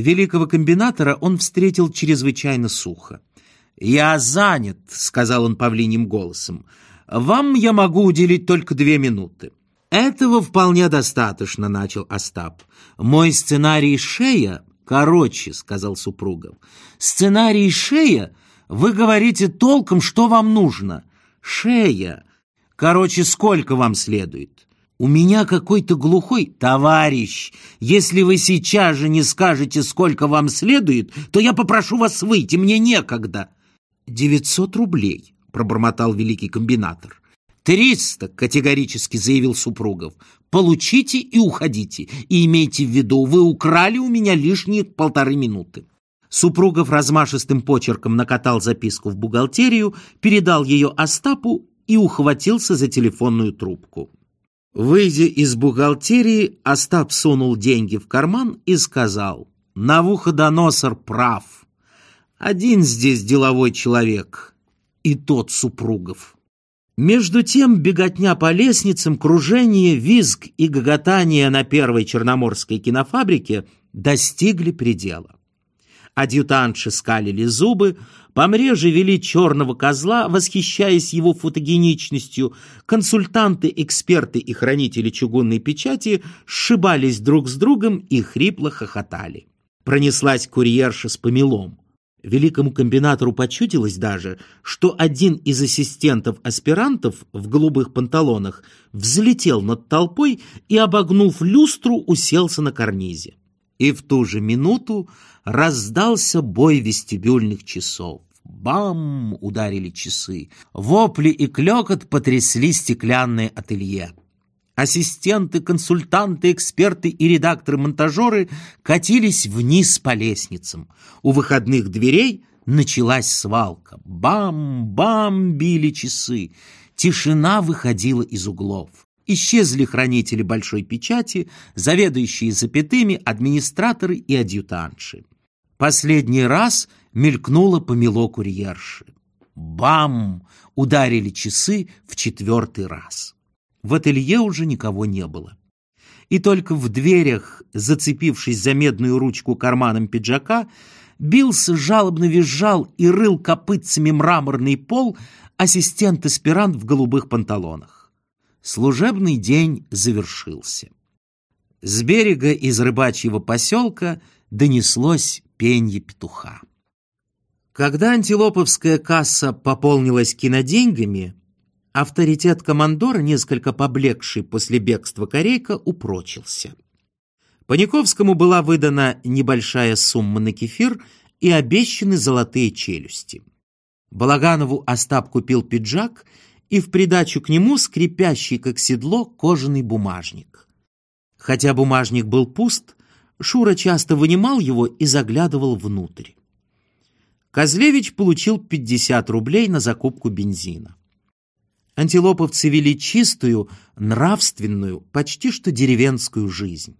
Великого комбинатора он встретил чрезвычайно сухо. «Я занят», — сказал он павлиним голосом. «Вам я могу уделить только две минуты». «Этого вполне достаточно», — начал Остап. «Мой сценарий «Шея» короче», — сказал Супругов. «Сценарий «Шея» вы говорите толком, что вам нужно. Шея. Короче, сколько вам следует?» «У меня какой-то глухой товарищ. Если вы сейчас же не скажете, сколько вам следует, то я попрошу вас выйти, мне некогда». «Девятьсот рублей», — пробормотал великий комбинатор. «Триста!» — категорически заявил Супругов. «Получите и уходите. И имейте в виду, вы украли у меня лишние полторы минуты». Супругов размашистым почерком накатал записку в бухгалтерию, передал ее Остапу и ухватился за телефонную трубку. Выйдя из бухгалтерии, Остап сунул деньги в карман и сказал, «Навуходоносор прав. Один здесь деловой человек, и тот Супругов». Между тем беготня по лестницам, кружение, визг и гоготание на первой черноморской кинофабрике достигли предела. Адъютантши скалили зубы, помреже вели черного козла, восхищаясь его фотогеничностью, консультанты, эксперты и хранители чугунной печати сшибались друг с другом и хрипло хохотали. Пронеслась курьерша с помелом. Великому комбинатору почудилось даже, что один из ассистентов-аспирантов в голубых панталонах взлетел над толпой и, обогнув люстру, уселся на карнизе. И в ту же минуту раздался бой вестибюльных часов. Бам! ударили часы. Вопли и клекот потрясли стеклянное ателье. Ассистенты, консультанты, эксперты и редакторы-монтажеры катились вниз по лестницам. У выходных дверей началась свалка. Бам-бам били часы. Тишина выходила из углов. Исчезли хранители большой печати, заведующие запятыми, администраторы и адъютантши. Последний раз мелькнуло помело курьерши. Бам! Ударили часы в четвертый раз. В ателье уже никого не было. И только в дверях, зацепившись за медную ручку карманом пиджака, бился, жалобно визжал и рыл копытцами мраморный пол ассистент-аспирант в голубых панталонах. Служебный день завершился. С берега из рыбачьего поселка донеслось пенье петуха. Когда антилоповская касса пополнилась киноденьгами, Авторитет командора, несколько поблекший после бегства Корейка, упрочился. Паниковскому была выдана небольшая сумма на кефир и обещаны золотые челюсти. Балаганову Остап купил пиджак и в придачу к нему скрипящий, как седло, кожаный бумажник. Хотя бумажник был пуст, Шура часто вынимал его и заглядывал внутрь. Козлевич получил 50 рублей на закупку бензина. Антилоповцы вели чистую, нравственную, почти что деревенскую жизнь.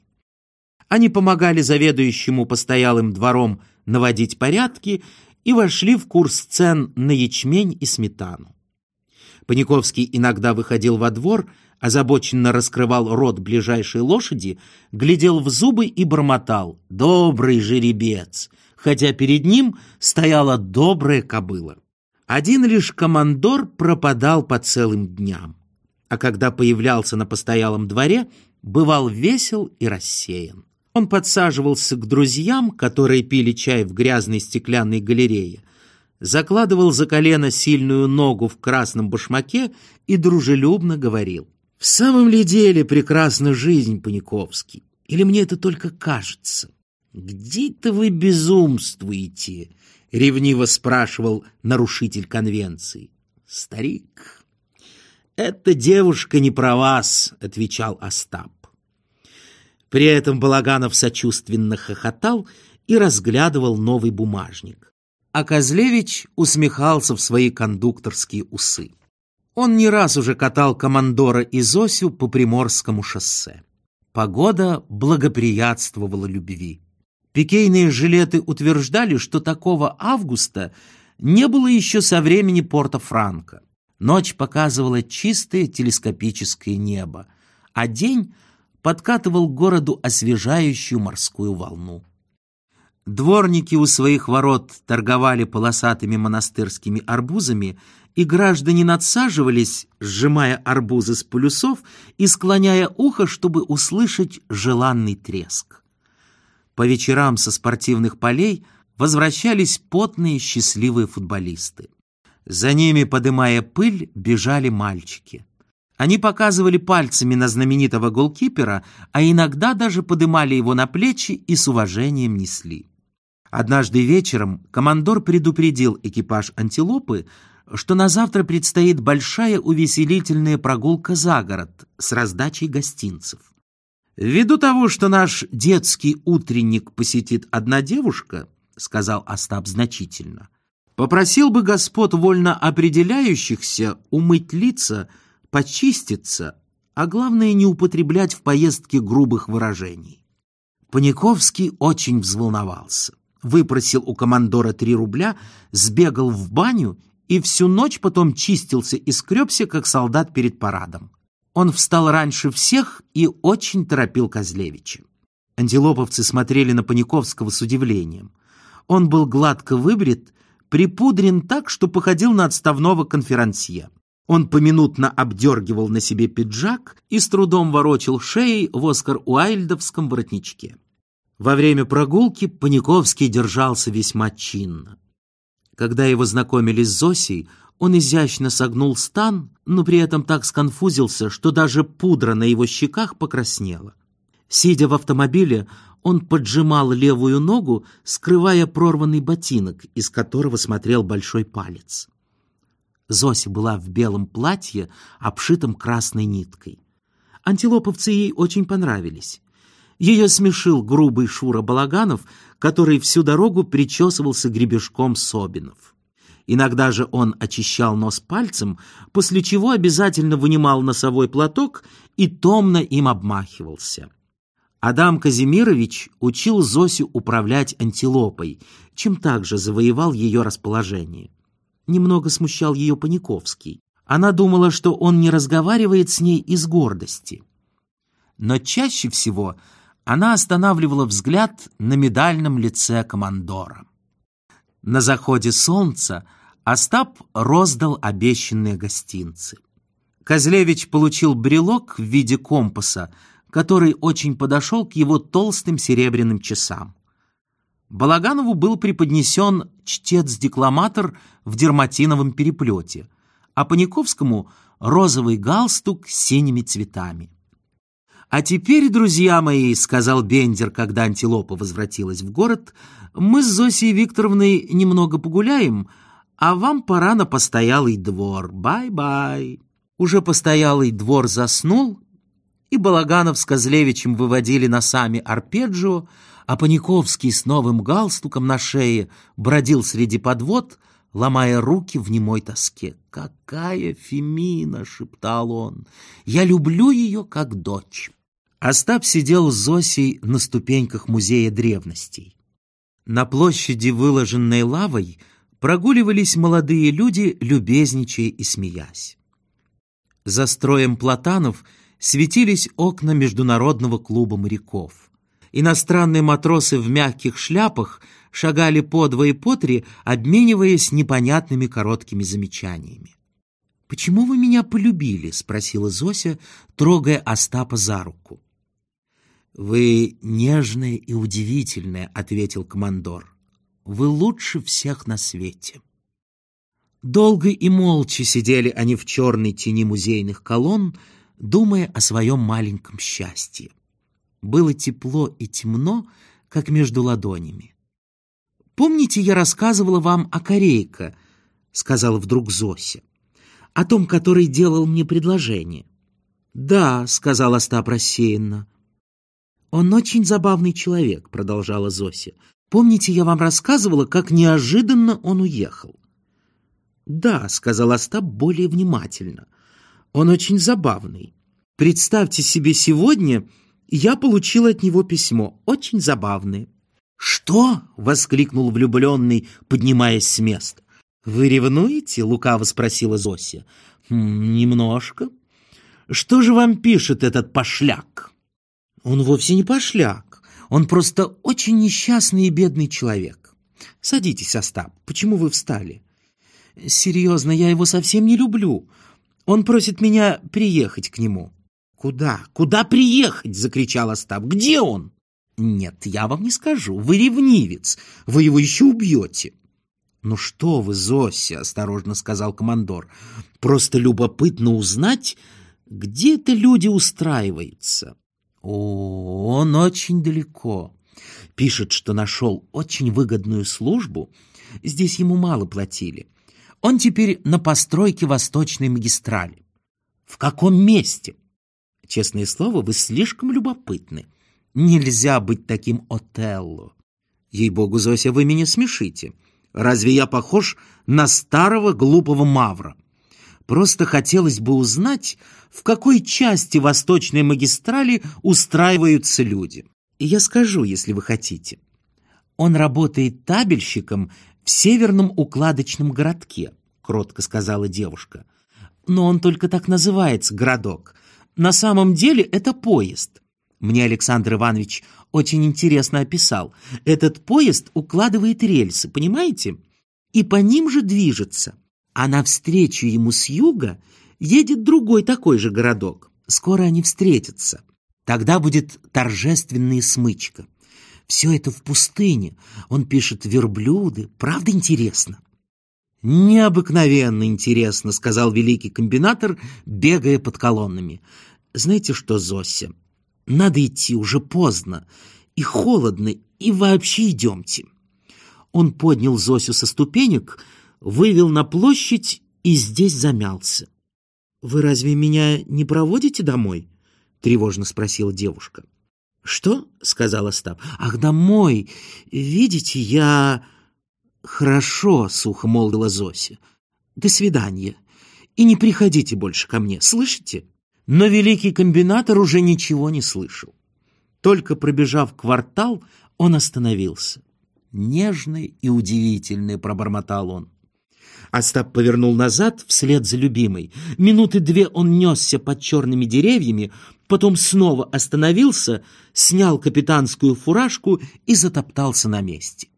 Они помогали заведующему постоялым двором наводить порядки и вошли в курс цен на ячмень и сметану. Паниковский иногда выходил во двор, озабоченно раскрывал рот ближайшей лошади, глядел в зубы и бормотал «Добрый жеребец!», хотя перед ним стояла добрая кобыла. Один лишь командор пропадал по целым дням, а когда появлялся на постоялом дворе, бывал весел и рассеян. Он подсаживался к друзьям, которые пили чай в грязной стеклянной галерее, закладывал за колено сильную ногу в красном башмаке и дружелюбно говорил. «В самом ли деле прекрасна жизнь, Паниковский? Или мне это только кажется? Где-то вы безумствуете, — ревниво спрашивал нарушитель конвенции. «Старик, эта девушка не про вас», — отвечал Остап. При этом Балаганов сочувственно хохотал и разглядывал новый бумажник. А Козлевич усмехался в свои кондукторские усы. Он не раз уже катал командора и Зосю по Приморскому шоссе. Погода благоприятствовала любви. Пикейные жилеты утверждали, что такого августа не было еще со времени Порто-Франко. Ночь показывала чистое телескопическое небо, а день подкатывал городу освежающую морскую волну. Дворники у своих ворот торговали полосатыми монастырскими арбузами, и граждане надсаживались, сжимая арбузы с полюсов и склоняя ухо, чтобы услышать желанный треск. По вечерам со спортивных полей возвращались потные счастливые футболисты. За ними, подымая пыль, бежали мальчики. Они показывали пальцами на знаменитого голкипера, а иногда даже подымали его на плечи и с уважением несли. Однажды вечером командор предупредил экипаж «Антилопы», что на завтра предстоит большая увеселительная прогулка за город с раздачей гостинцев. «Ввиду того, что наш детский утренник посетит одна девушка», — сказал Остап значительно, «попросил бы господ вольно определяющихся умыть лица, почиститься, а главное не употреблять в поездке грубых выражений». Паниковский очень взволновался выпросил у командора три рубля, сбегал в баню и всю ночь потом чистился и скребся, как солдат перед парадом. Он встал раньше всех и очень торопил Козлевича. Антилоповцы смотрели на Паниковского с удивлением. Он был гладко выбрит, припудрен так, что походил на отставного конферансье. Он поминутно обдергивал на себе пиджак и с трудом ворочил шеей в Оскар-Уайльдовском воротничке. Во время прогулки Паниковский держался весьма чинно. Когда его знакомили с Зосей, он изящно согнул стан, но при этом так сконфузился, что даже пудра на его щеках покраснела. Сидя в автомобиле, он поджимал левую ногу, скрывая прорванный ботинок, из которого смотрел большой палец. Зося была в белом платье, обшитом красной ниткой. Антилоповцы ей очень понравились. Ее смешил грубый Шура Балаганов, который всю дорогу причесывался гребешком Собинов. Иногда же он очищал нос пальцем, после чего обязательно вынимал носовой платок и томно им обмахивался. Адам Казимирович учил Зосю управлять антилопой, чем также завоевал ее расположение. Немного смущал ее Паниковский. Она думала, что он не разговаривает с ней из гордости. Но чаще всего она останавливала взгляд на медальном лице командора. На заходе солнца Остап роздал обещанные гостинцы. Козлевич получил брелок в виде компаса, который очень подошел к его толстым серебряным часам. Балаганову был преподнесен чтец-декламатор в дерматиновом переплете, а Паниковскому — розовый галстук с синими цветами. «А теперь, друзья мои», — сказал Бендер, когда антилопа возвратилась в город, «мы с Зосей Викторовной немного погуляем, а вам пора на постоялый двор. Бай-бай». Уже постоялый двор заснул, и Балаганов с Козлевичем выводили носами арпеджио, а Паниковский с новым галстуком на шее бродил среди подвод, ломая руки в немой тоске. «Какая Фемина!» — шептал он. «Я люблю ее как дочь». Остап сидел с Зосей на ступеньках музея древностей. На площади, выложенной лавой, прогуливались молодые люди, любезничая и смеясь. За строем платанов светились окна Международного клуба моряков. Иностранные матросы в мягких шляпах шагали по два по три, обмениваясь непонятными короткими замечаниями. «Почему вы меня полюбили?» — спросила Зося, трогая Остапа за руку. «Вы нежная и удивительная», — ответил командор. «Вы лучше всех на свете». Долго и молча сидели они в черной тени музейных колонн, думая о своем маленьком счастье. Было тепло и темно, как между ладонями. «Помните, я рассказывала вам о Корейка?» — сказала вдруг Зося. «О том, который делал мне предложение». «Да», — сказал Остап рассеянно. «Он очень забавный человек», — продолжала Зося. «Помните, я вам рассказывала, как неожиданно он уехал?» «Да», — сказал Остап более внимательно. «Он очень забавный. Представьте себе, сегодня я получил от него письмо, очень забавное». «Что?» — воскликнул влюбленный, поднимаясь с места. «Вы ревнуете?» — лукаво спросила Зося. «Хм, «Немножко». «Что же вам пишет этот пошляк?» Он вовсе не пошляк. Он просто очень несчастный и бедный человек. Садитесь, Остап. Почему вы встали? Серьезно, я его совсем не люблю. Он просит меня приехать к нему. Куда? Куда приехать? Закричал Остап. Где он? Нет, я вам не скажу. Вы ревнивец. Вы его еще убьете. «Ну что вы, Зося», — осторожно сказал командор, — «просто любопытно узнать, где это люди устраиваются». «О, он очень далеко. Пишет, что нашел очень выгодную службу. Здесь ему мало платили. Он теперь на постройке Восточной магистрали. В каком месте? Честное слово, вы слишком любопытны. Нельзя быть таким Отелло. Ей-богу, Зося, вы меня смешите. Разве я похож на старого глупого мавра? Просто хотелось бы узнать, в какой части восточной магистрали устраиваются люди. И я скажу, если вы хотите. Он работает табельщиком в северном укладочном городке, кротко сказала девушка. Но он только так называется, городок. На самом деле это поезд. Мне Александр Иванович очень интересно описал. Этот поезд укладывает рельсы, понимаете? И по ним же движется. А навстречу ему с юга едет другой такой же городок. Скоро они встретятся. Тогда будет торжественная смычка. Все это в пустыне. Он пишет верблюды. Правда интересно? «Необыкновенно интересно», — сказал великий комбинатор, бегая под колоннами. «Знаете что, Зося, надо идти, уже поздно, и холодно, и вообще идемте». Он поднял Зосю со ступенек, вывел на площадь и здесь замялся. «Вы разве меня не проводите домой?» — тревожно спросила девушка. «Что?» — сказал Остап. «Ах, домой! Видите, я...» «Хорошо», — сухо молвила Зося. «До свидания. И не приходите больше ко мне, слышите?» Но великий комбинатор уже ничего не слышал. Только пробежав квартал, он остановился. «Нежный и удивительный», — пробормотал он. Остап повернул назад вслед за любимой. Минуты две он несся под черными деревьями, потом снова остановился, снял капитанскую фуражку и затоптался на месте.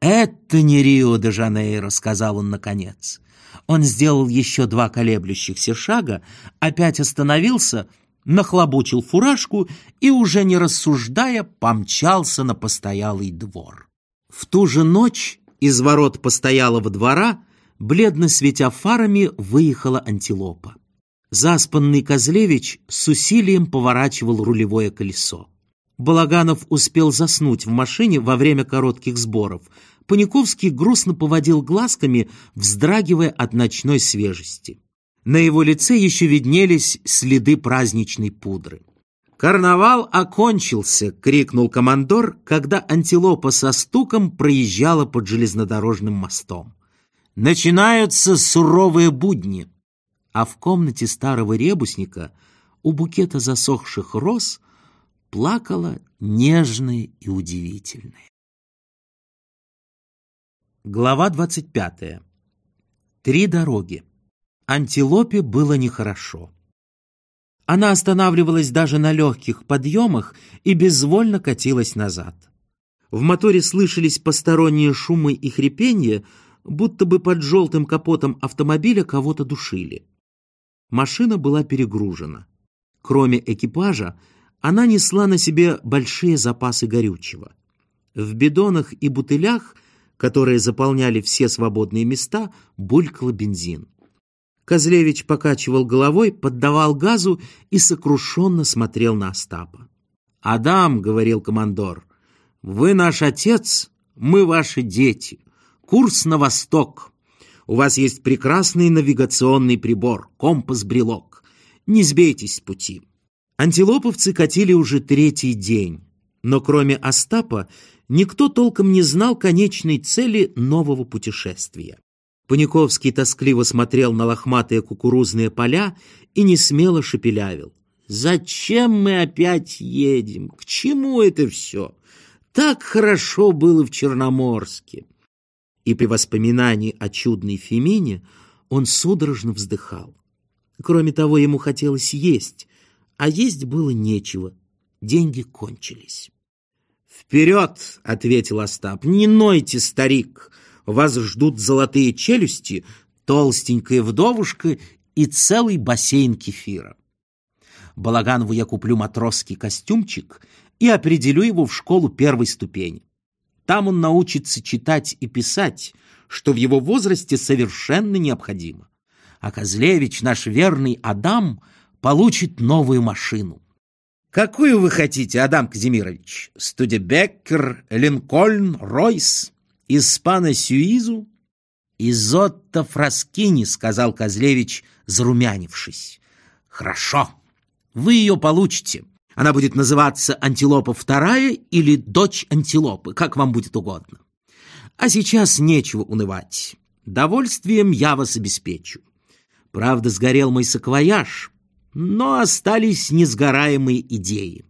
«Это не Рио-де-Жанейро», — сказал он наконец. Он сделал еще два колеблющихся шага, опять остановился, нахлобучил фуражку и, уже не рассуждая, помчался на постоялый двор. В ту же ночь из ворот постоялого двора, бледно светя фарами, выехала антилопа. Заспанный Козлевич с усилием поворачивал рулевое колесо. Балаганов успел заснуть в машине во время коротких сборов — Паниковский грустно поводил глазками, вздрагивая от ночной свежести. На его лице еще виднелись следы праздничной пудры. «Карнавал окончился!» — крикнул командор, когда антилопа со стуком проезжала под железнодорожным мостом. «Начинаются суровые будни!» А в комнате старого ребусника у букета засохших роз плакала нежная и удивительная. Глава 25. Три дороги. Антилопе было нехорошо. Она останавливалась даже на легких подъемах и безвольно катилась назад. В моторе слышались посторонние шумы и хрипенья, будто бы под желтым капотом автомобиля кого-то душили. Машина была перегружена. Кроме экипажа, она несла на себе большие запасы горючего. В бидонах и бутылях – которые заполняли все свободные места, булькал бензин. Козлевич покачивал головой, поддавал газу и сокрушенно смотрел на Остапа. «Адам», — говорил командор, — «вы наш отец, мы ваши дети. Курс на восток. У вас есть прекрасный навигационный прибор, компас-брелок. Не сбейтесь с пути». Антилоповцы катили уже третий день, но кроме Остапа никто толком не знал конечной цели нового путешествия. Паниковский тоскливо смотрел на лохматые кукурузные поля и не смело шепелявил. «Зачем мы опять едем? К чему это все? Так хорошо было в Черноморске!» И при воспоминании о чудной Фемине он судорожно вздыхал. Кроме того, ему хотелось есть, а есть было нечего, деньги кончились. «Вперед!» — ответил Остап. «Не нойте, старик! Вас ждут золотые челюсти, толстенькая вдовушка и целый бассейн кефира. Балаганову я куплю матросский костюмчик и определю его в школу первой ступени. Там он научится читать и писать, что в его возрасте совершенно необходимо. А Козлевич, наш верный Адам, получит новую машину. Какую вы хотите, Адам Казимирович? Студебеккер, Линкольн, Ройс, Испана Сюизу? Изотто Фраскини, сказал Козлевич, зарумянившись. Хорошо, вы ее получите. Она будет называться «Антилопа вторая» или «Дочь антилопы», как вам будет угодно. А сейчас нечего унывать. Довольствием я вас обеспечу. Правда, сгорел мой саквояж, но остались несгораемые идеи.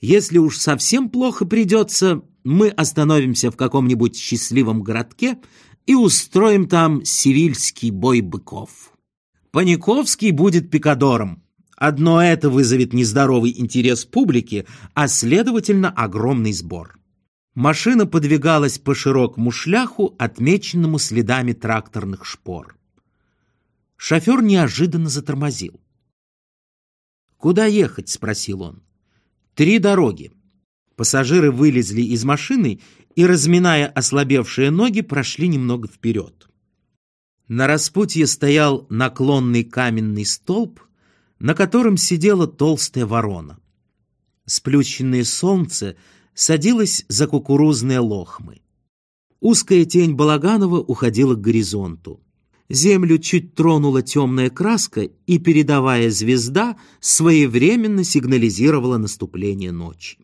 Если уж совсем плохо придется, мы остановимся в каком-нибудь счастливом городке и устроим там сивильский бой быков. Паниковский будет пикадором. Одно это вызовет нездоровый интерес публики, а, следовательно, огромный сбор. Машина подвигалась по широкому шляху, отмеченному следами тракторных шпор. Шофер неожиданно затормозил. «Куда ехать?» — спросил он. «Три дороги». Пассажиры вылезли из машины и, разминая ослабевшие ноги, прошли немного вперед. На распутье стоял наклонный каменный столб, на котором сидела толстая ворона. Сплющенное солнце садилось за кукурузные лохмы. Узкая тень Балаганова уходила к горизонту. Землю чуть тронула темная краска, и передовая звезда своевременно сигнализировала наступление ночи.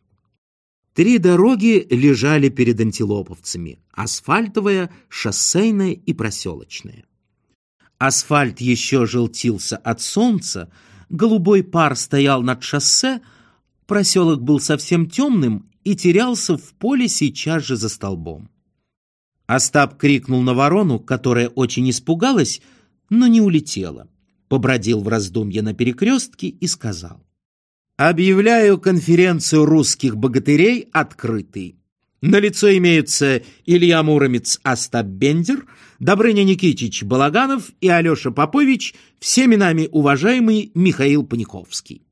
Три дороги лежали перед антилоповцами – асфальтовая, шоссейная и проселочная. Асфальт еще желтился от солнца, голубой пар стоял над шоссе, проселок был совсем темным и терялся в поле сейчас же за столбом. Остап крикнул на ворону, которая очень испугалась, но не улетела. Побродил в раздумье на перекрестке и сказал. «Объявляю конференцию русских богатырей открытой. На лицо имеются Илья Муромец Остап Бендер, Добрыня Никитич Балаганов и Алеша Попович, всеми нами уважаемый Михаил Паниковский.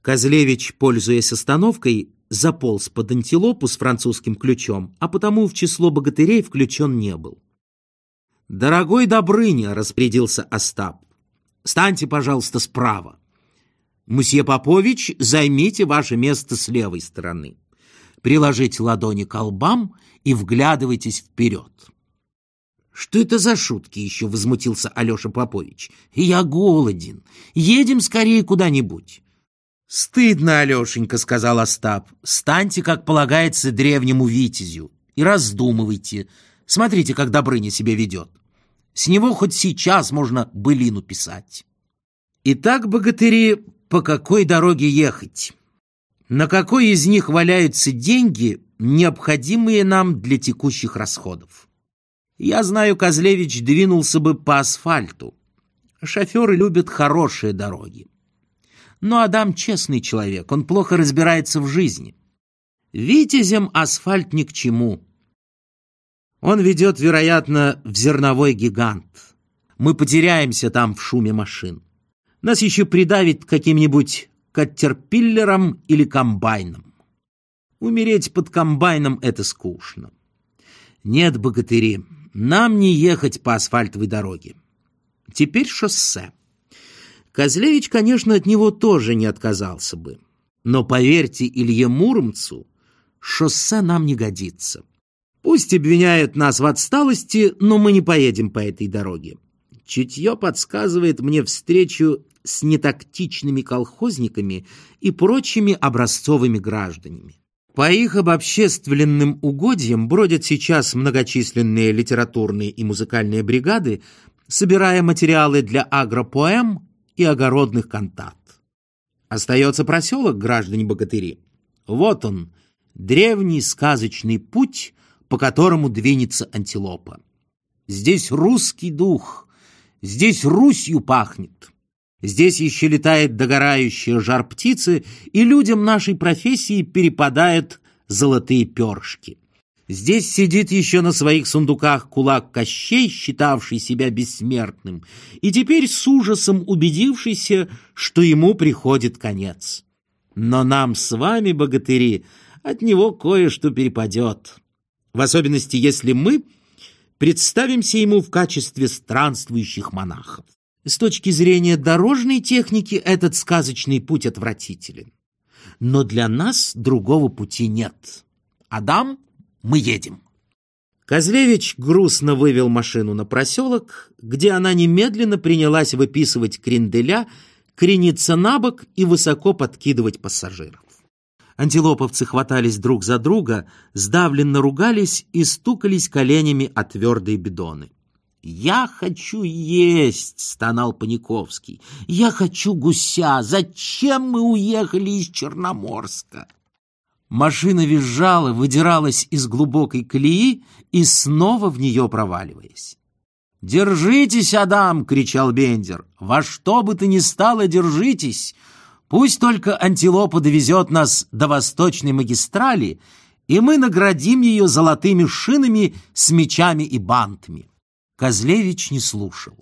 Козлевич, пользуясь остановкой, заполз под антилопу с французским ключом, а потому в число богатырей включен не был. «Дорогой Добрыня», — распорядился Остап, — «станьте, пожалуйста, справа. Мсье Попович, займите ваше место с левой стороны» приложите ладони к лбам и вглядывайтесь вперед. «Что это за шутки еще?» — возмутился Алеша Попович. «Я голоден. Едем скорее куда-нибудь». «Стыдно, Алешенька», — сказал Остап. «Станьте, как полагается, древнему витязю и раздумывайте. Смотрите, как Добрыня себя ведет. С него хоть сейчас можно былину писать». «Итак, богатыри, по какой дороге ехать?» на какой из них валяются деньги, необходимые нам для текущих расходов. Я знаю, Козлевич двинулся бы по асфальту. Шоферы любят хорошие дороги. Но Адам честный человек, он плохо разбирается в жизни. Витязем асфальт ни к чему. Он ведет, вероятно, в зерновой гигант. Мы потеряемся там в шуме машин. Нас еще придавит каким-нибудь каттерпиллером или комбайном. Умереть под комбайном — это скучно. Нет, богатыри, нам не ехать по асфальтовой дороге. Теперь шоссе. Козлевич, конечно, от него тоже не отказался бы. Но поверьте Илье Муромцу, шоссе нам не годится. Пусть обвиняют нас в отсталости, но мы не поедем по этой дороге. Чутье подсказывает мне встречу с нетактичными колхозниками и прочими образцовыми гражданами. По их обобщественным угодьям бродят сейчас многочисленные литературные и музыкальные бригады, собирая материалы для агропоэм и огородных кантат. Остается проселок, граждане-богатыри. Вот он, древний сказочный путь, по которому двинется антилопа. Здесь русский дух, здесь Русью пахнет. Здесь еще летает догорающая жар птицы, и людям нашей профессии перепадает золотые перышки. Здесь сидит еще на своих сундуках кулак Кощей, считавший себя бессмертным, и теперь с ужасом убедившийся, что ему приходит конец. Но нам с вами, богатыри, от него кое-что перепадет. В особенности, если мы представимся ему в качестве странствующих монахов. С точки зрения дорожной техники этот сказочный путь отвратителен. Но для нас другого пути нет. Адам, мы едем. Козлевич грустно вывел машину на проселок, где она немедленно принялась выписывать кренделя, крениться на бок и высоко подкидывать пассажиров. Антилоповцы хватались друг за друга, сдавленно ругались и стукались коленями о твердые бидоны. «Я хочу есть!» — стонал Паниковский. «Я хочу гуся! Зачем мы уехали из Черноморска?» Машина визжала, выдиралась из глубокой колеи и снова в нее проваливаясь. «Держитесь, Адам!» — кричал Бендер. «Во что бы ты ни стало, держитесь! Пусть только антилопа довезет нас до восточной магистрали, и мы наградим ее золотыми шинами с мечами и бантами. Козлевич не слушал.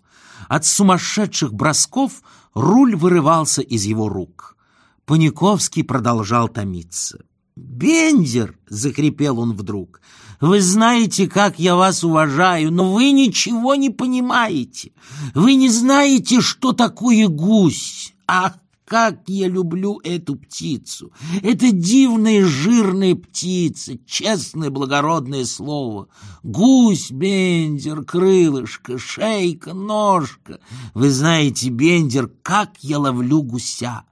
От сумасшедших бросков руль вырывался из его рук. Паниковский продолжал томиться. «Бендер!» — захрипел он вдруг. «Вы знаете, как я вас уважаю, но вы ничего не понимаете. Вы не знаете, что такое гусь. Ах, как я люблю эту птицу! Это дивная жирная птица, честное благородное слово. Гусь, бендер, крылышко, шейка, ножка. Вы знаете, бендер, как я ловлю гуся.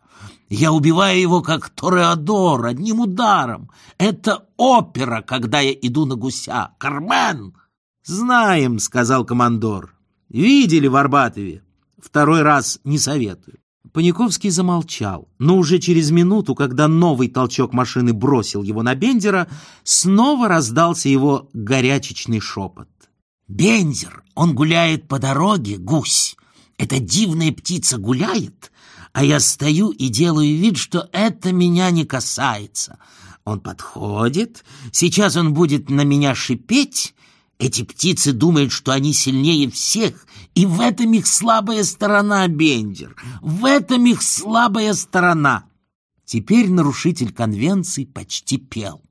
Я убиваю его, как Тореадор, одним ударом. Это опера, когда я иду на гуся. Кармен! Знаем, сказал командор. Видели в Арбатове. Второй раз не советую. Паниковский замолчал, но уже через минуту, когда новый толчок машины бросил его на Бендера, снова раздался его горячечный шепот. «Бендер, он гуляет по дороге, гусь. Эта дивная птица гуляет, а я стою и делаю вид, что это меня не касается. Он подходит, сейчас он будет на меня шипеть, эти птицы думают, что они сильнее всех, и в этом их слабая сторона, Бендер. В этом их слабая сторона. Теперь нарушитель конвенции почти пел.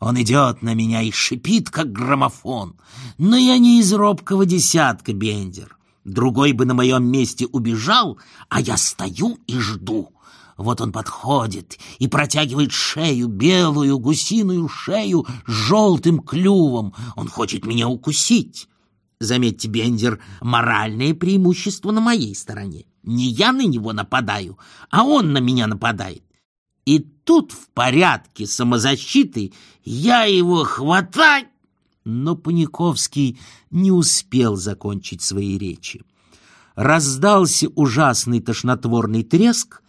Он идет на меня и шипит, как граммофон. Но я не из робкого десятка, Бендер. Другой бы на моем месте убежал, а я стою и жду. Вот он подходит и протягивает шею, белую гусиную шею с желтым клювом. Он хочет меня укусить. Заметьте, Бендер, моральное преимущество на моей стороне. Не я на него нападаю, а он на меня нападает. И тут в порядке самозащиты я его хватаю. Но Паниковский не успел закончить свои речи. Раздался ужасный тошнотворный треск,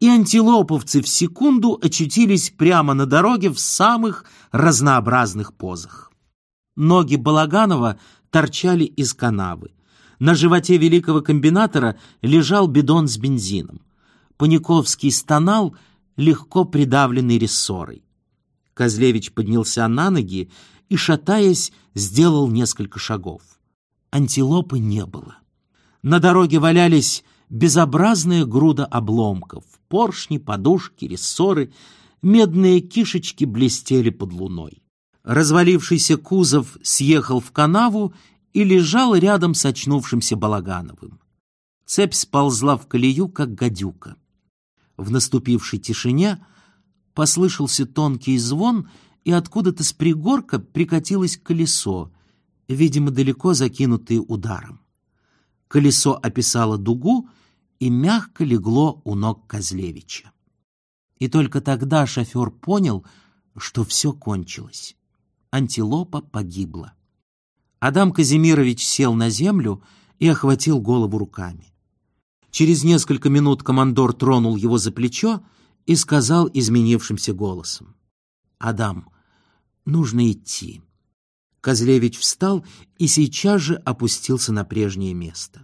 и антилоповцы в секунду очутились прямо на дороге в самых разнообразных позах. Ноги Балаганова торчали из канавы. На животе великого комбинатора лежал бидон с бензином. Паниковский стонал, легко придавленный рессорой. Козлевич поднялся на ноги и, шатаясь, сделал несколько шагов. Антилопы не было. На дороге валялись безобразная груда обломков, поршни, подушки, рессоры, медные кишечки блестели под луной. Развалившийся кузов съехал в канаву и лежал рядом с очнувшимся Балагановым. Цепь сползла в колею, как гадюка. В наступившей тишине послышался тонкий звон, и откуда-то с пригорка прикатилось колесо, видимо, далеко закинутое ударом. Колесо описало дугу и мягко легло у ног Козлевича. И только тогда шофер понял, что все кончилось. Антилопа погибла. Адам Казимирович сел на землю и охватил голову руками. Через несколько минут командор тронул его за плечо и сказал изменившимся голосом. «Адам, нужно идти». Козлевич встал и сейчас же опустился на прежнее место.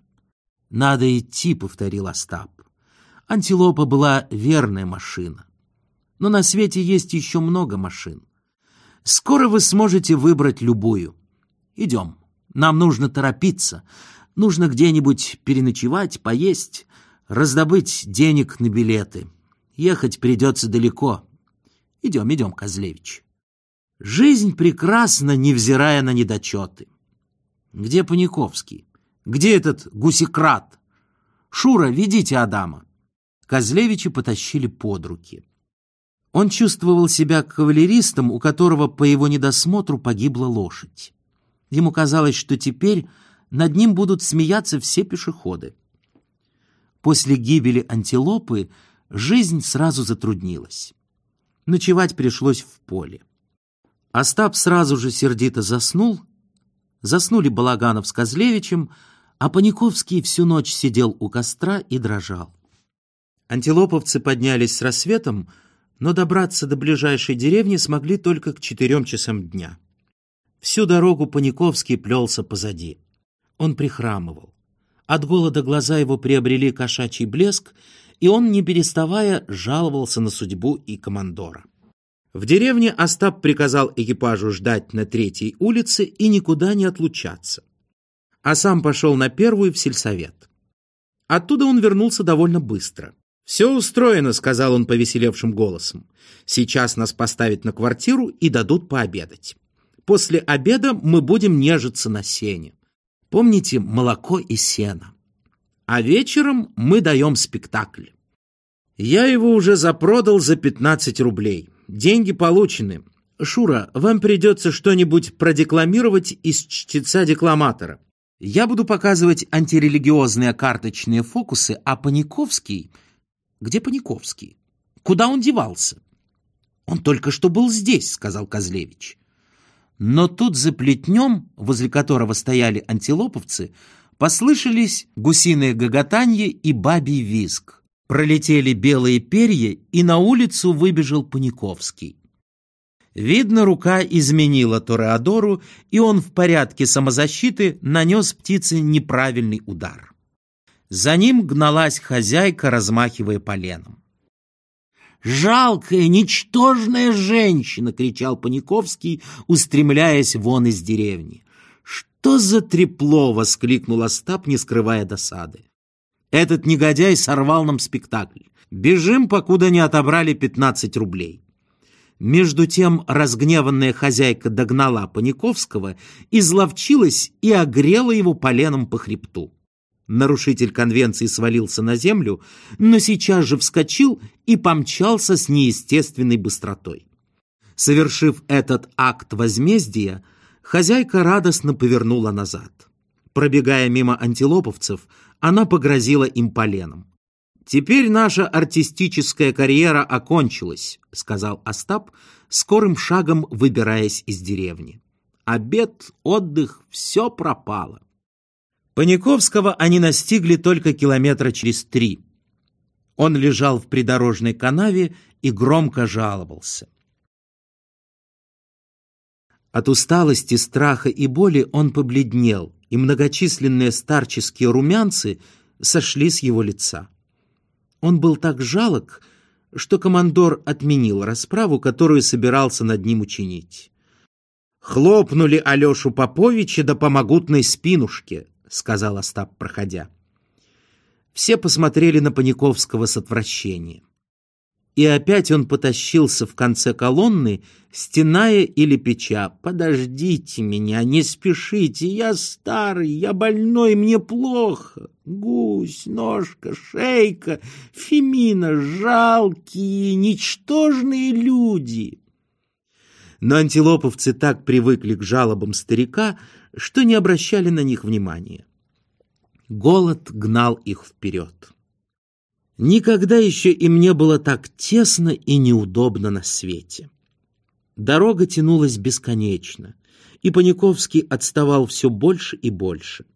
«Надо идти», — повторил Остап. Антилопа была верная машина. Но на свете есть еще много машин. Скоро вы сможете выбрать любую. Идем. Нам нужно торопиться. Нужно где-нибудь переночевать, поесть, раздобыть денег на билеты. Ехать придется далеко. Идем, идем, Козлевич. Жизнь прекрасна, невзирая на недочеты. Где Паниковский? Где этот гусекрат? Шура, ведите Адама. Козлевича потащили под руки. Он чувствовал себя кавалеристом, у которого по его недосмотру погибла лошадь. Ему казалось, что теперь над ним будут смеяться все пешеходы. После гибели антилопы жизнь сразу затруднилась. Ночевать пришлось в поле. Остап сразу же сердито заснул. Заснули Балаганов с Козлевичем, а Паниковский всю ночь сидел у костра и дрожал. Антилоповцы поднялись с рассветом, но добраться до ближайшей деревни смогли только к четырем часам дня. Всю дорогу Паниковский плелся позади. Он прихрамывал. От голода глаза его приобрели кошачий блеск, и он, не переставая, жаловался на судьбу и командора. В деревне Остап приказал экипажу ждать на третьей улице и никуда не отлучаться. А сам пошел на первую в сельсовет. Оттуда он вернулся довольно быстро. «Все устроено», — сказал он повеселевшим голосом. «Сейчас нас поставят на квартиру и дадут пообедать. После обеда мы будем нежиться на сене. Помните молоко и сено. А вечером мы даем спектакль. Я его уже запродал за 15 рублей. Деньги получены. Шура, вам придется что-нибудь продекламировать из чтеца-декламатора. Я буду показывать антирелигиозные карточные фокусы, а Паниковский где Паниковский? Куда он девался? Он только что был здесь, сказал Козлевич. Но тут за плетнем, возле которого стояли антилоповцы, послышались гусиное гоготанье и бабий визг. Пролетели белые перья, и на улицу выбежал Паниковский. Видно, рука изменила Тореадору, и он в порядке самозащиты нанес птице неправильный удар. За ним гналась хозяйка, размахивая поленом. «Жалкая, ничтожная женщина!» — кричал Паниковский, устремляясь вон из деревни. «Что за трепло!» — воскликнул Остап, не скрывая досады. «Этот негодяй сорвал нам спектакль. Бежим, покуда не отобрали пятнадцать рублей». Между тем разгневанная хозяйка догнала Паниковского, изловчилась и огрела его поленом по хребту. Нарушитель конвенции свалился на землю, но сейчас же вскочил и помчался с неестественной быстротой. Совершив этот акт возмездия, хозяйка радостно повернула назад. Пробегая мимо антилоповцев, она погрозила им поленом. «Теперь наша артистическая карьера окончилась», — сказал Остап, скорым шагом выбираясь из деревни. «Обед, отдых — все пропало». Паниковского они настигли только километра через три. Он лежал в придорожной канаве и громко жаловался. От усталости, страха и боли он побледнел, и многочисленные старческие румянцы сошли с его лица. Он был так жалок, что командор отменил расправу, которую собирался над ним учинить. Хлопнули Алешу Поповича до помогутной спинушке, сказал Остап, проходя. Все посмотрели на Паниковского с отвращением. И опять он потащился в конце колонны, стеная или печа. «Подождите меня, не спешите, я старый, я больной, мне плохо. Гусь, ножка, шейка, Фемина, жалкие, ничтожные люди». Но антилоповцы так привыкли к жалобам старика, что не обращали на них внимания. Голод гнал их вперед. Никогда еще им не было так тесно и неудобно на свете. Дорога тянулась бесконечно, и Паниковский отставал все больше и больше.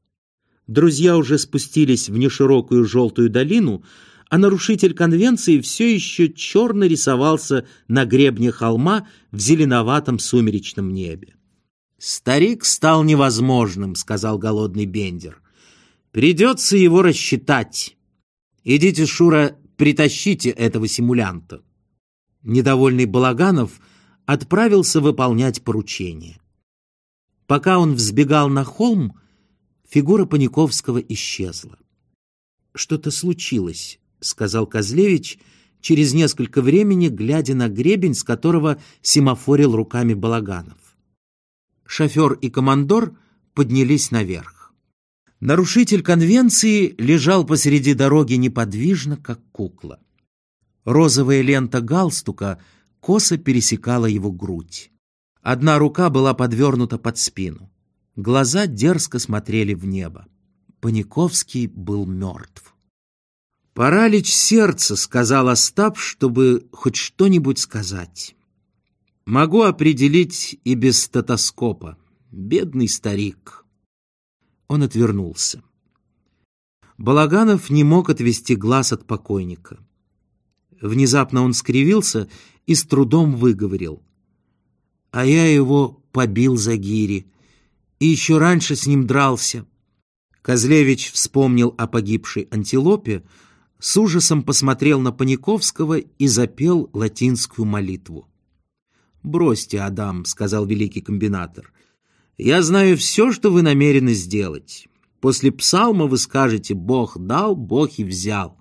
Друзья уже спустились в неширокую желтую долину, а нарушитель конвенции все еще черно рисовался на гребне холма в зеленоватом сумеречном небе. «Старик стал невозможным», — сказал голодный Бендер. «Придется его рассчитать. Идите, Шура, притащите этого симулянта». Недовольный Балаганов отправился выполнять поручение. Пока он взбегал на холм, фигура Паниковского исчезла. «Что-то случилось», — сказал Козлевич, через несколько времени, глядя на гребень, с которого семафорил руками Балаганов. Шофер и командор поднялись наверх. Нарушитель конвенции лежал посреди дороги неподвижно, как кукла. Розовая лента галстука косо пересекала его грудь. Одна рука была подвернута под спину. Глаза дерзко смотрели в небо. Паниковский был мертв. «Паралич сердца», — сказал Остап, чтобы хоть что-нибудь сказать. «Могу определить и без стетоскопа. Бедный старик». Он отвернулся. Балаганов не мог отвести глаз от покойника. Внезапно он скривился и с трудом выговорил. А я его побил за гири. И еще раньше с ним дрался. Козлевич вспомнил о погибшей антилопе, с ужасом посмотрел на Паниковского и запел латинскую молитву. «Бросьте, Адам», — сказал великий комбинатор. «Я знаю все, что вы намерены сделать. После псалма вы скажете «Бог дал, Бог и взял»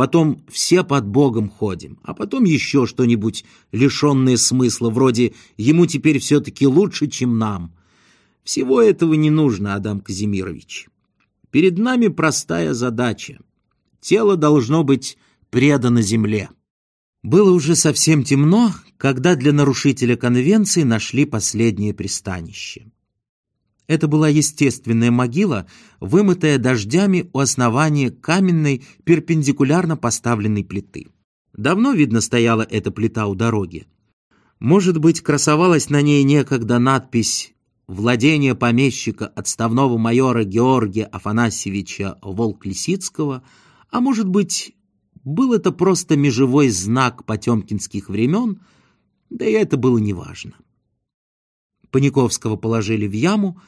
потом все под Богом ходим, а потом еще что-нибудь лишенное смысла, вроде «ему теперь все-таки лучше, чем нам». Всего этого не нужно, Адам Казимирович. Перед нами простая задача. Тело должно быть предано земле. Было уже совсем темно, когда для нарушителя конвенции нашли последнее пристанище. Это была естественная могила, вымытая дождями у основания каменной перпендикулярно поставленной плиты. Давно, видно, стояла эта плита у дороги. Может быть, красовалась на ней некогда надпись «Владение помещика отставного майора Георгия Афанасьевича Волк-Лисицкого», а может быть, был это просто межевой знак потемкинских времен, да и это было неважно. Паниковского положили в яму,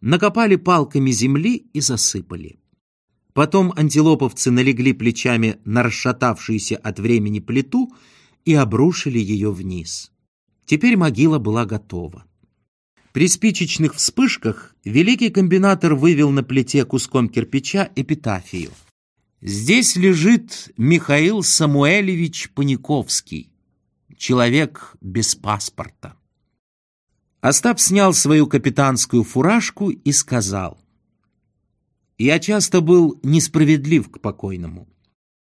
накопали палками земли и засыпали. Потом антилоповцы налегли плечами на расшатавшуюся от времени плиту и обрушили ее вниз. Теперь могила была готова. При спичечных вспышках великий комбинатор вывел на плите куском кирпича эпитафию. Здесь лежит Михаил Самуэлевич Паниковский, человек без паспорта. Остап снял свою капитанскую фуражку и сказал, «Я часто был несправедлив к покойному,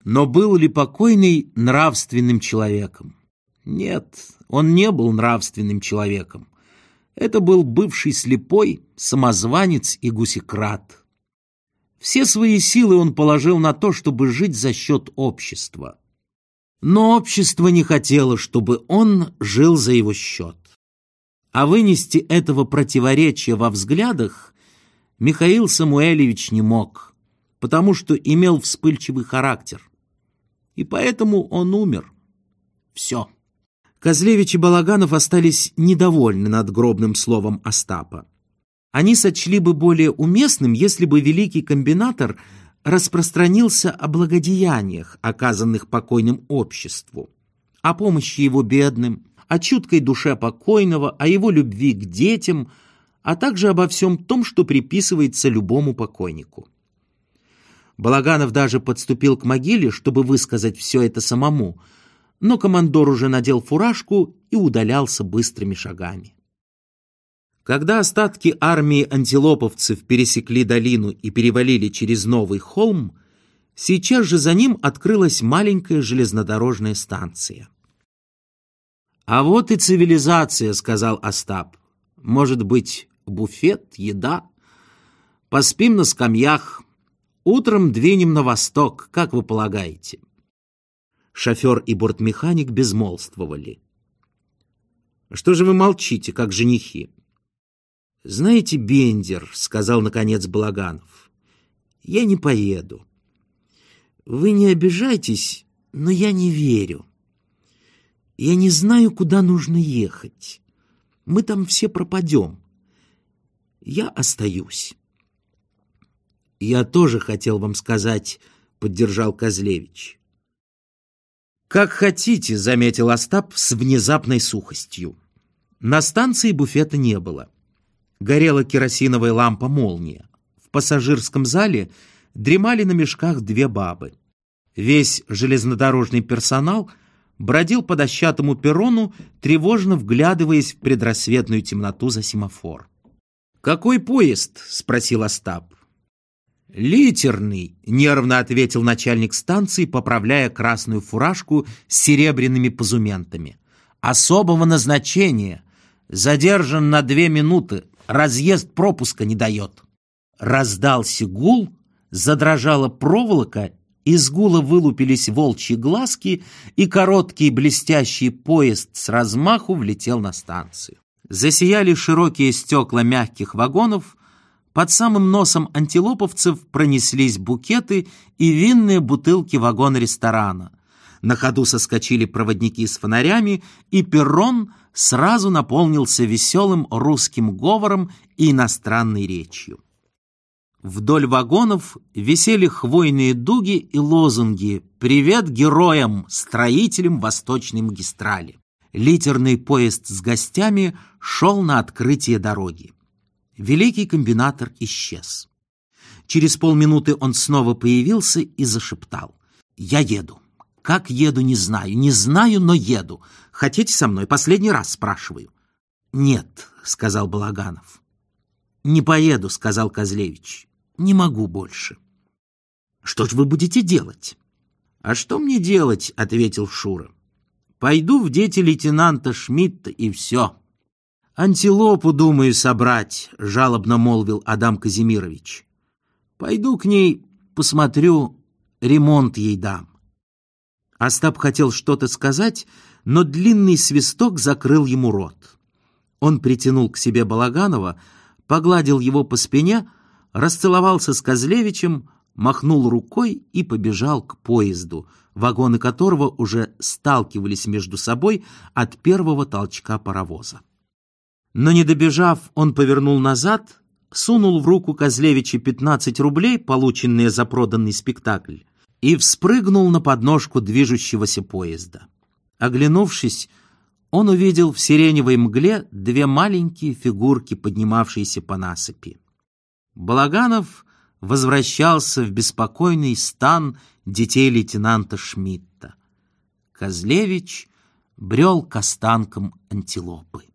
но был ли покойный нравственным человеком? Нет, он не был нравственным человеком. Это был бывший слепой, самозванец и гусекрат. Все свои силы он положил на то, чтобы жить за счет общества. Но общество не хотело, чтобы он жил за его счет. А вынести этого противоречия во взглядах Михаил Самуэлевич не мог, потому что имел вспыльчивый характер. И поэтому он умер. Все. Козлевич и Балаганов остались недовольны надгробным словом Остапа. Они сочли бы более уместным, если бы великий комбинатор распространился о благодеяниях, оказанных покойным обществу, о помощи его бедным, о чуткой душе покойного, о его любви к детям, а также обо всем том, что приписывается любому покойнику. Балаганов даже подступил к могиле, чтобы высказать все это самому, но командор уже надел фуражку и удалялся быстрыми шагами. Когда остатки армии антилоповцев пересекли долину и перевалили через новый холм, сейчас же за ним открылась маленькая железнодорожная станция. «А вот и цивилизация», — сказал Остап. «Может быть, буфет, еда? Поспим на скамьях. Утром двинем на восток, как вы полагаете?» Шофер и бортмеханик безмолвствовали. «Что же вы молчите, как женихи?» «Знаете, Бендер», — сказал наконец Балаганов, — «я не поеду. Вы не обижайтесь, но я не верю. Я не знаю, куда нужно ехать. Мы там все пропадем. Я остаюсь. Я тоже хотел вам сказать, поддержал Козлевич. Как хотите, заметил Остап с внезапной сухостью. На станции буфета не было. Горела керосиновая лампа «Молния». В пассажирском зале дремали на мешках две бабы. Весь железнодорожный персонал бродил по дощатому перрону, тревожно вглядываясь в предрассветную темноту за семафор. «Какой поезд?» — спросил Остап. «Литерный», — нервно ответил начальник станции, поправляя красную фуражку с серебряными позументами. «Особого назначения. Задержан на две минуты. Разъезд пропуска не дает». Раздался гул, задрожала проволока, из гула вылупились волчьи глазки, и короткий блестящий поезд с размаху влетел на станцию. Засияли широкие стекла мягких вагонов, под самым носом антилоповцев пронеслись букеты и винные бутылки вагона-ресторана. На ходу соскочили проводники с фонарями, и перрон сразу наполнился веселым русским говором и иностранной речью. Вдоль вагонов висели хвойные дуги и лозунги «Привет героям, строителям Восточной магистрали». Литерный поезд с гостями шел на открытие дороги. Великий комбинатор исчез. Через полминуты он снова появился и зашептал. «Я еду. Как еду, не знаю. Не знаю, но еду. Хотите со мной? Последний раз спрашиваю». «Нет», — сказал Балаганов. «Не поеду», — сказал Козлевич. «Не могу больше». «Что ж вы будете делать?» «А что мне делать?» — ответил Шура. «Пойду в дети лейтенанта Шмидта и все». «Антилопу, думаю, собрать», — жалобно молвил Адам Казимирович. «Пойду к ней, посмотрю, ремонт ей дам». Остап хотел что-то сказать, но длинный свисток закрыл ему рот. Он притянул к себе Балаганова, погладил его по спине, расцеловался с Козлевичем, махнул рукой и побежал к поезду, вагоны которого уже сталкивались между собой от первого толчка паровоза. Но не добежав, он повернул назад, сунул в руку Козлевича 15 рублей, полученные за проданный спектакль, и вспрыгнул на подножку движущегося поезда. Оглянувшись, он увидел в сиреневой мгле две маленькие фигурки, поднимавшиеся по насыпи. Балаганов возвращался в беспокойный стан детей лейтенанта Шмидта. Козлевич брел к останкам антилопы.